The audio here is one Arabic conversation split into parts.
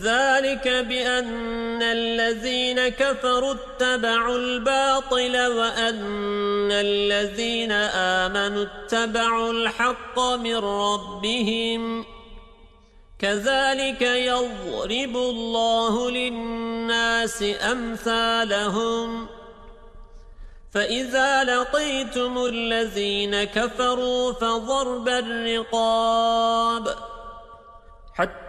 ذلك بأن الذين كفروا اتبعوا الباطل وأن الذين آمنوا اتبعوا الحق من ربهم. كذلك يضرب الله للناس أمثالهم. فإذا لقيتم الذين كفروا فضرب الرقاب.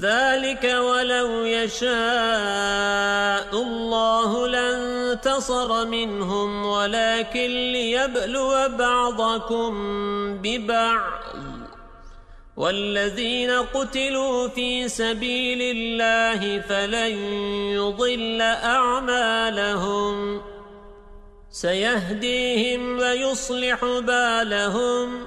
ذلك ولو يشاء الله لانتصر منهم ولكن ليبلو بعضكم ببعض. والذين قتلوا في سبيل الله فلن يضل أعمالهم. سيهديهم ويصلح بالهم.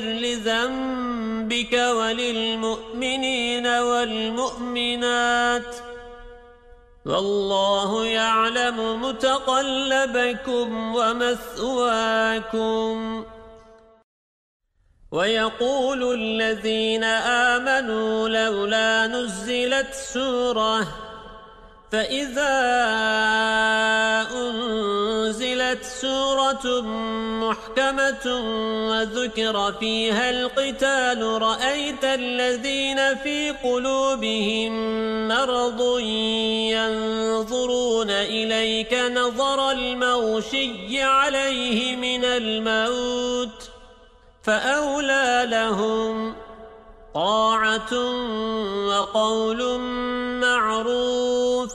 واستغفر لذنبك وللمؤمنين والمؤمنات والله يعلم متقلبكم ومثواكم ويقول الذين آمنوا لولا نزلت سورة فإذا أنزلت سورة محكمة وذكر فيها القتال. رأيت الذين في قلوبهم مرض ينظرون إليك. نظر المغشي عليه من الموت فأولى لهم طاعة وقول معروف.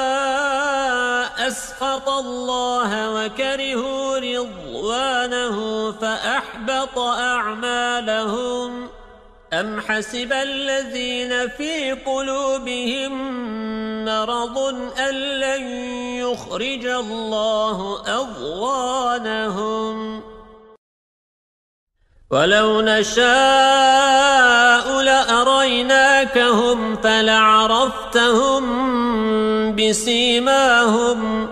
الله وكرهوا رضوانه فأحبط أعمالهم. أم حسب الذين في قلوبهم مرض أن لن يخرج الله أضوانهم ولو نشاء لأريناكهم فلعرفتهم بسيماهم.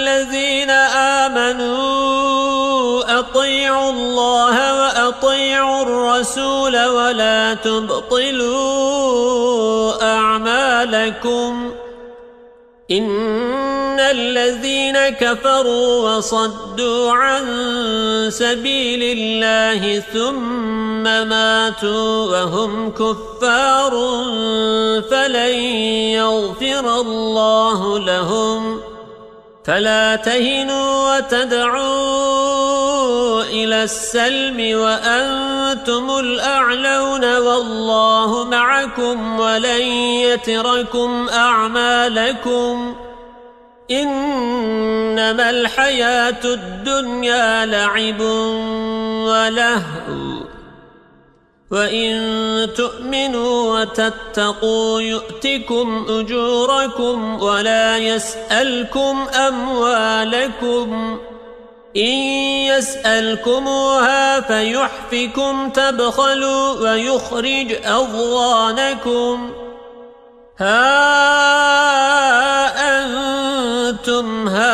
الرسول ولا تبطلوا أعمالكم. إن الذين كفروا وصدوا عن سبيل الله ثم ماتوا وهم كفار فلن يغفر الله لهم. فلا تهنوا وتدعوا إلى السلم وأنتم الأعلون والله معكم ولن يتركم أعمالكم إنما الحياة الدنيا لعب ولهو وَإِن تُؤْمِنُوا وَتَتَّقُوا يُؤْتِكُمْ أُجُورَكُمْ وَلَا يَسْأَلْكُمْ أَمْوَالَكُمْ إِن يَسْأَلْكُمُوهَا فَيُحْفِكُمْ تَبْخَلُوا وَيُخْرِجْ أَضْغَانَكُمْ. هَا أَنْتُمْ هَؤُلَاءِ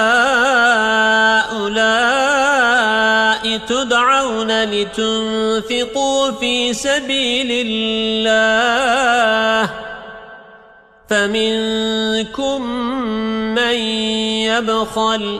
تُدْعَوْنَ لِتُنْفِقُوا فِي سَبِيلِ اللَّهِ؟ فَمِنكُم مَّن يَبْخَلُ